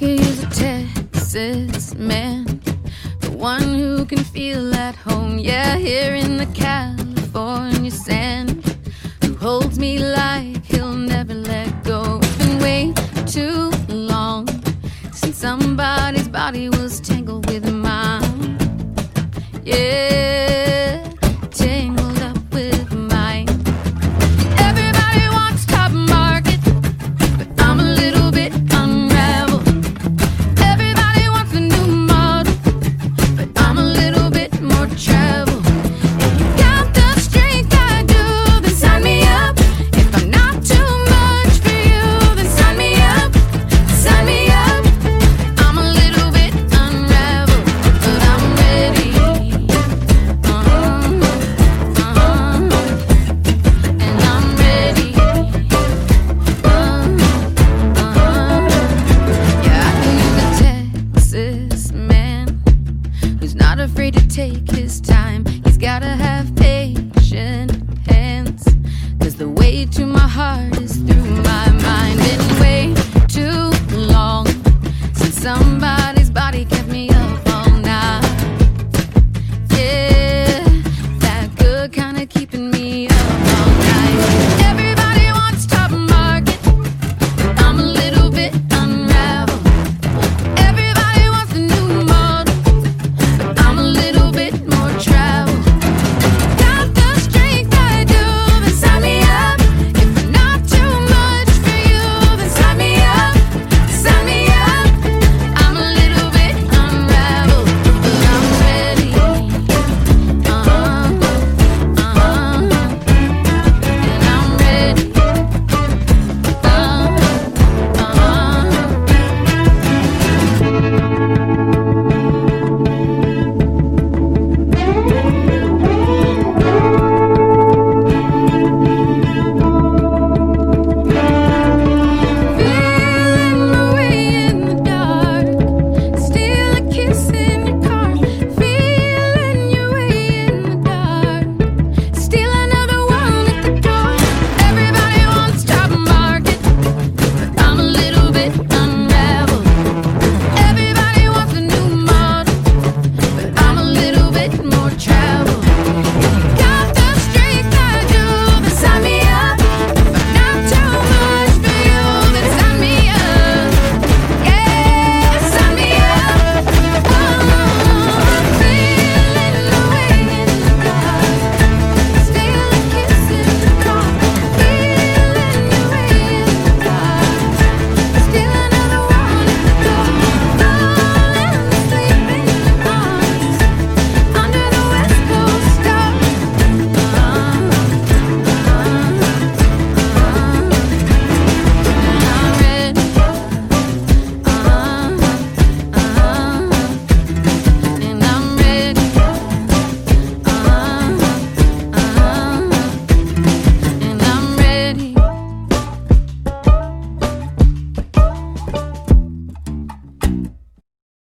could use a Texas man, the one who can feel at home. Yeah, here in the California sand, who holds me like he'll never let go. It's been way too long since somebody's body was tangled with mine. Yeah,